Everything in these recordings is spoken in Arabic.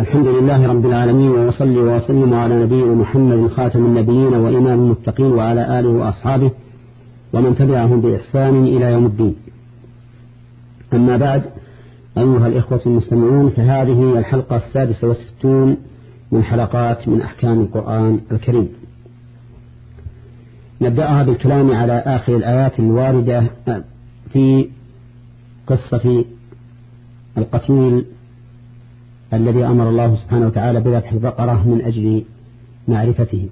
الحمد لله رب العالمين وصلي وسلم على نبينا محمد خاتم النبيين وإمام المتقين وعلى آله وأصحابه ومن تبعهم بإحسان إلى يوم الدين. أما بعد أيها الإخوة المستمعون فهذه هي الحلقة السادسة والستون من حلقات من أحكام القرآن الكريم. نبدأها بالكلام على آخر الآيات الواردة في قصة القتيل الذي أمر الله سبحانه وتعالى بذبح البقرة من أجل معرفته.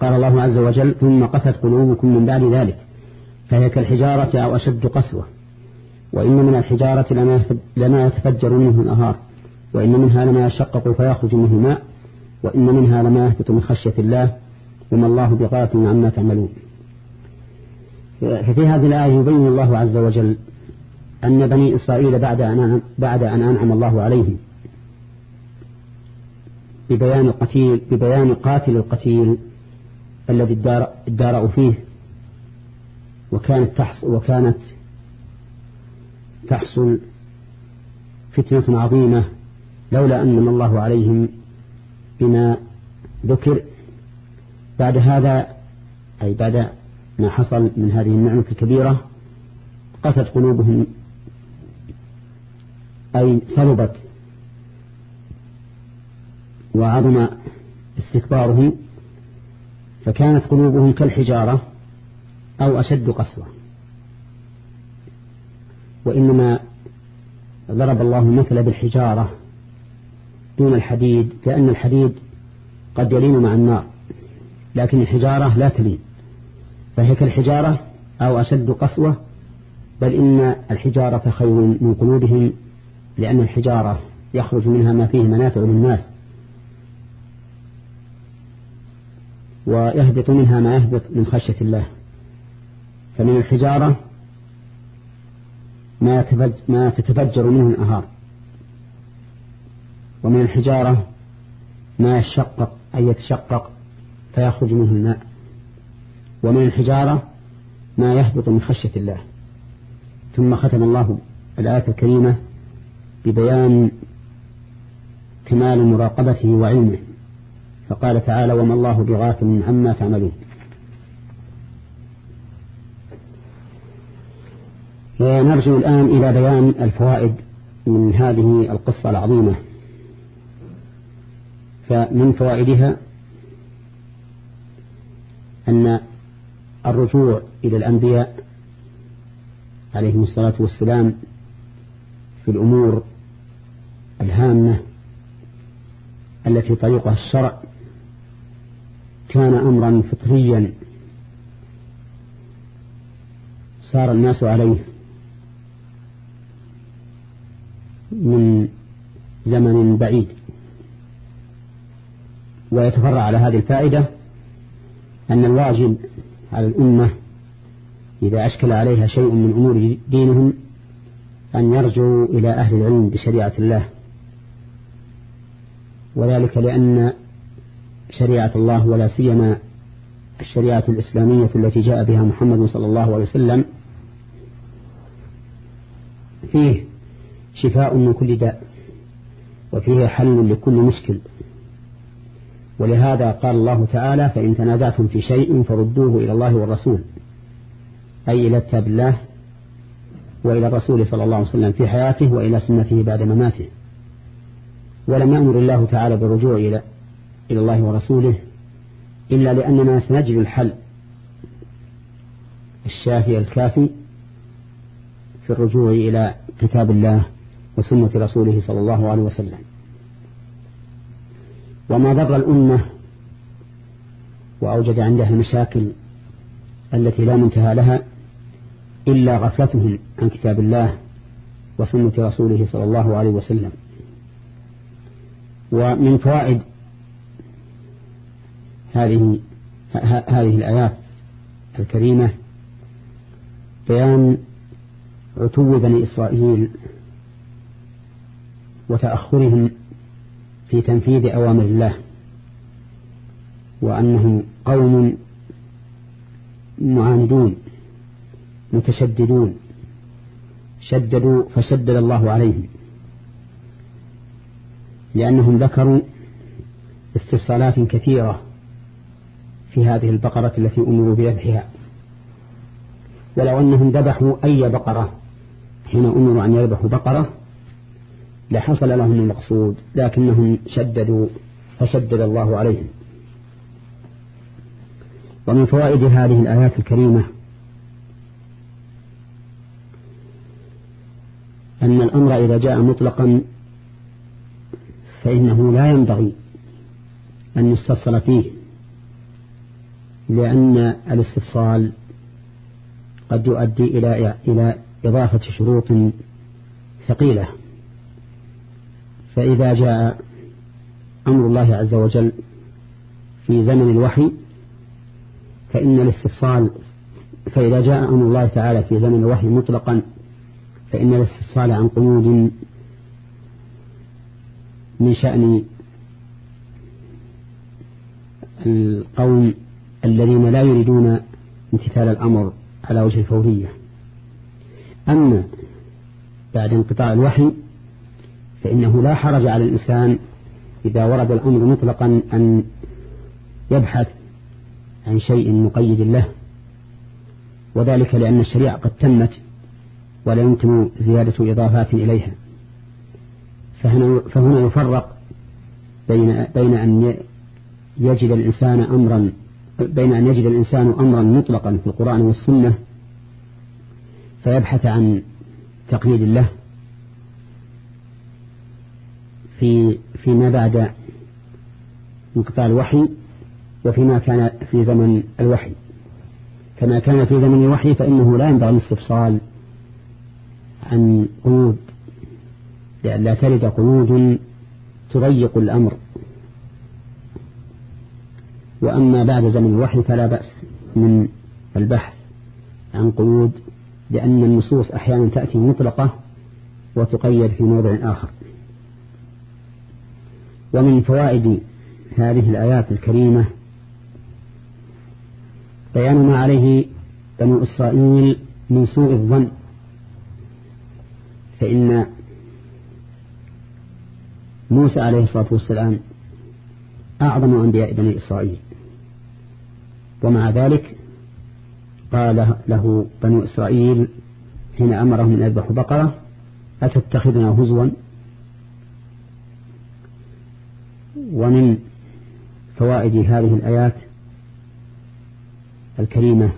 قال الله عز وجل ثم قست قلوبكم من بعد ذلك فهي كالحجارة أو أشد قسوة وإن من الحجارة لما يتفجر منه الأهار وإن منها لما يشقق فيخرج منه ماء وإن منها لما يهبط من خشية الله وما الله بغافل عما تعملون. ففي هذه الآية يبين الله عز وجل أن بني إسرائيل بعد أن بعد أن أنعم الله عليهم ببيان القتيل ببيان قاتل القتيل الذي ادارأوا فيه. وكانت تحصل وكانت تحصل فتنة عظيمة لولا أنم الله عليهم بما ذكر. بعد هذا أي بعد ما حصل من هذه النعمة الكبيرة قست قلوبهم أي صلبت وعظم استكبارهم فكانت قلوبهم كالحجارة أو أشد قسوة. وإنما ضرب الله المثل بالحجارة دون الحديد لأن الحديد قد يلين مع النار لكن الحجارة لا تلين فهي كالحجارة أو أشد قسوة بل إن الحجارة خير من قلوبهم لأن الحجارة يخرج منها ما فيه منافع للناس ويهبط منها ما يهبط من خشية الله. فمن الحجارة ما, ما تتفجر منه الأهار ومن الحجارة ما يشقق أي يتشقق فيخرج منه الماء. ومن الحجارة ما يهبط من خشية الله. ثم ختم الله الآية الكريمة ببيان كمال مراقبته وعلمه. فقال تعالى وما الله بغافل عما تعملون. نرجع الآن إلى بيان الفوائد من هذه القصة العظيمة. فمن فوائدها أن الرجوع إلى الأنبياء عليهم الصلاة والسلام في الأمور الهامة التي طريقها الشرع كان أمرا فطريا صار الناس عليه من زمن بعيد ويتفرع على هذه الفائدة أن الواجب على الأمة إذا أشكل عليها شيء من أمور دينهم أن يرجعوا إلى أهل العلم بشريعة الله. وذلك لأن شريعة الله ولا سيما الشريعة الإسلامية التي جاء بها محمد صلى الله عليه وسلم فيه شفاء من كل داء وفيه حل لكل مشكل. ولهذا قال الله تعالى فإن تنازعتم في شيء فردوه إلى الله والرسول أي إلى كتاب الله وإلى الرسول صلى الله عليه وسلم في حياته وإلى سنته بعد مماته. ولم يأمر الله تعالى بالرجوع إلى إلى الله ورسوله إلا لأننا سنجد الحل الشافي الكافي في الرجوع إلى كتاب الله وسنة رسوله صلى الله عليه وسلم. وما ضر الأمة وأوجد عندها المشاكل التي لا منتهى لها إلا غفلتهم عن كتاب الله وسنة رسوله صلى الله عليه وسلم. ومن فوائد هذه هذه الآيات الكريمة بيان عتو بني إسرائيل وتأخرهم في تنفيذ أوامر الله وأنهم قوم معاندون متشددون شددوا فشدد الله عليهم. لأنهم ذكروا استفصالات كثيرة في هذه البقرة التي أمروا بذبحها. ولو أنهم ذبحوا أي بقرة حين أمروا أن يذبحوا بقرة لحصل لهم المقصود لكنهم شددوا فشدد الله عليهم. ومن فوائد هذه الآيات الكريمة أن الأمر إذا جاء مطلقا فإنه لا ينبغي أن يستفصل فيه لأن الاستفصال قد يؤدي إلى إلى إضافة شروط ثقيلة. فإذا جاء أمر الله عز وجل في زمن الوحي فإن الاستفصال فإذا جاء أمر الله تعالى في زمن الوحي مطلقا فإن الاستفصال عن قيود من شأن القوم الذين لا يريدون امتثال الأمر على وجه الفورية. أما بعد انقطاع الوحي فإنه لا حرج على الإنسان إذا ورد الأمر مطلقا أن يبحث عن شيء مقيد له وذلك لأن الشريعة قد تمت ولا يمكن زيادة إضافات إليها. فهنا, فهنا يفرق بين, بين أن يجد الإنسان أمرا بين أن يجد الإنسان أمرا مطلقا في القرآن والسنة فيبحث عن تقييد الله في فيما بعد انقطاع الوحي وفيما كان في زمن الوحي. كما كان في زمن الوحي فإنه لا ينبغي الاستفصال عن قيود لئلا ترد قيود تضيق الأمر. وأما بعد زمن الوحي فلا بأس من البحث عن قيود لأن النصوص أحيانا تأتي مطلقة وتقيد في موضع آخر. ومن فوائد هذه الآيات الكريمة بيان ما عليه بنو إسرائيل من سوء الظن فإن موسى عليه الصلاة والسلام أعظم أنبياء بني إسرائيل. ومع ذلك قال له بنو إسرائيل حين أمرهم أن يذبحوا بقرة أتتخذنا هزوا؟ ومن فوائد هذه الآيات الكريمة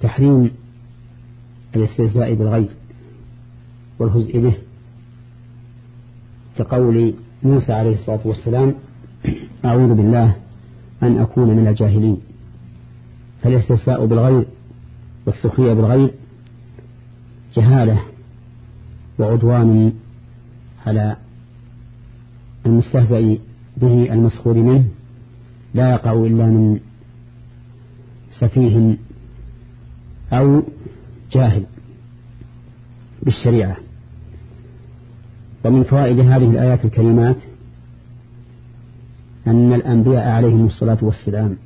تحريم الاستهزاء بالغيب والهزء به. كقول موسى عليه الصلاة والسلام أعوذ بالله أن أكون من الجاهلين. فالاستهزاء بالغير والسخرية بالغير جهالة وعدوان على المستهزئ به المسخور منه لا يقع إلا من سفيه أو جاهل بالشريعة. ومن فوائد هذه الآيات الكريمات أن الأنبياء عليهم الصلاة والسلام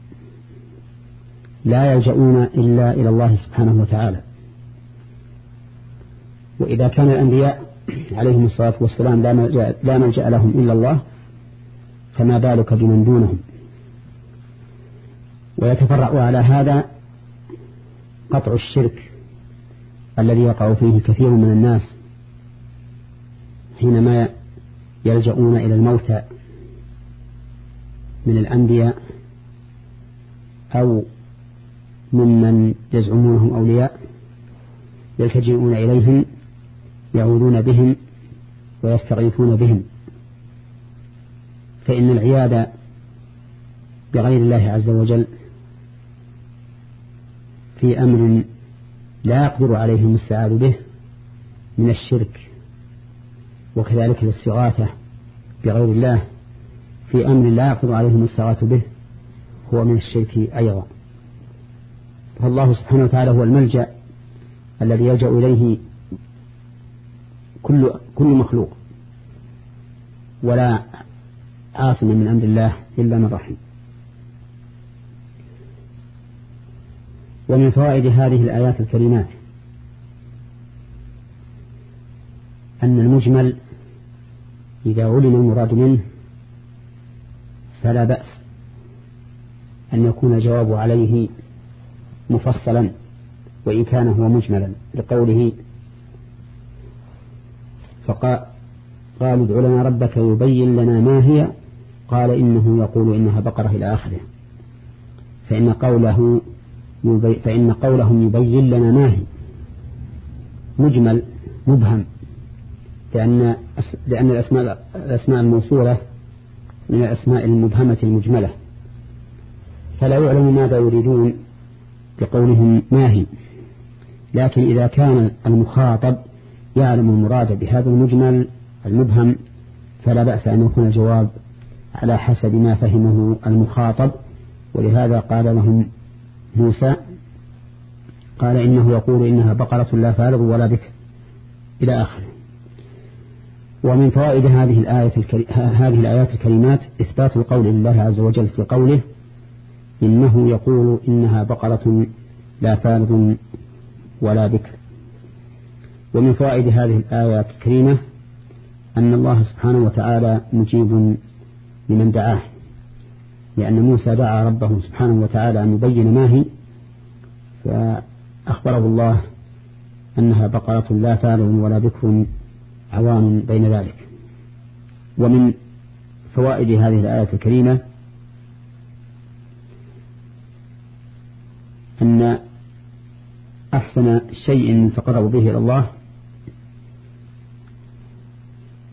لا يلجؤون إلا إلى الله سبحانه وتعالى. وإذا كان الأنبياء عليهم الصلاة والسلام لا ملجأ لهم إلا الله فما بالك بمن دونهم؟ ويتفرع على هذا قطع الشرك الذي يقع فيه كثير من الناس. حينما يلجؤون إلى الموتى من الأنبياء أو ممن يزعمونهم أولياء يلتجئون إليهم يعوذون بهم ويستغيثون بهم. فإن العياذ بغير الله عز وجل في أمر لا يقدر عليه المستعاذ به من الشرك. وكذلك الاستغاثة بغير الله في أمر لا يقدر عليه المستغاث به هو من الشرك أيضا. فالله سبحانه وتعالى هو الملجأ الذي يلجأ إليه كل كل مخلوق. ولا عاصم من أمر الله إلا من رحم. ومن فوائد هذه الآيات الكريمات أن المجمل إذا علم المراد منه فلا بأس أن يكون الجواب عليه مفصلا وإن كان هو مجملا لقوله فقال قالوا ادع لنا ربك يبين لنا ما هي. قال إنه يقول إنها بقرة إلى آخره. فإن قوله فإن قولهم يبين لنا ما هي. مجمل مبهم. لأن لأن الأسماء الأسماء الموصولة من الأسماء المبهمة المجملة. فلا يعلم ماذا يريدون بقولهم ما هي لكن إذا كان المخاطب يعلم المراد بهذا المجمل المبهم فلا بأس أن يكون الجواب على حسب ما فهمه المخاطب. ولهذا قال لهم موسى قال إنه يقول إنها بقرة لا فارغ ولا بك إلى آخره. ومن فوائد هذه الآية الكري... هذه الآيات الكريمات إثبات القول لله عز وجل في قوله إنه يقول إنها بقرة لا فارغ ولا بكر. ومن فوائد هذه الآيات الكريمة أن الله سبحانه وتعالى مجيب لمن دعاه لأن موسى دعا ربه سبحانه وتعالى أن يبين ما هي فأخبره الله أنها بقرة لا فارغ ولا بكر عوام بين ذلك. ومن فوائد هذه الآية الكريمة أن أحسن شيء تقرب به إلى الله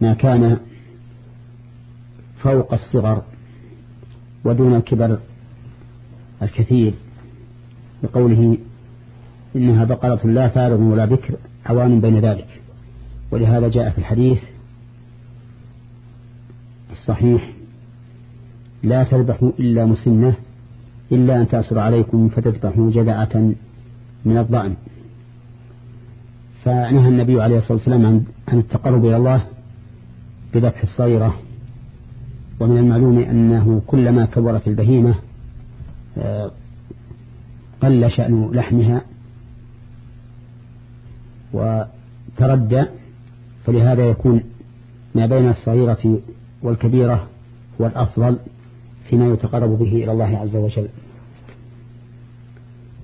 ما كان فوق الصغر ودون الكبر الكثير بقوله إنها بقرة لا فارغ ولا بكر عوان بين ذلك. ولهذا جاء في الحديث الصحيح لا تذبحوا إلا مسنة إلا أن تأسر عليكم فتذبحوا جذعة من الضأن. فنهى النبي عليه الصلاة والسلام عن التقرب إلى الله بذبح الصغيرة ومن المعلوم أنه كلما كبرت البهيمة آه، قل شأن لحمها وتردى فلهذا يكون ما بين الصغيرة والكبيرة هو الأفضل فيما يتقرب به إلى الله عز وجل.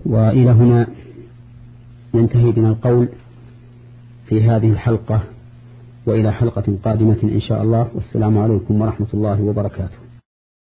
وإلى هنا ينتهي بنا القول في هذه الحلقة وإلى حلقة قادمة إن شاء الله. والسلام عليكم ورحمة الله وبركاته.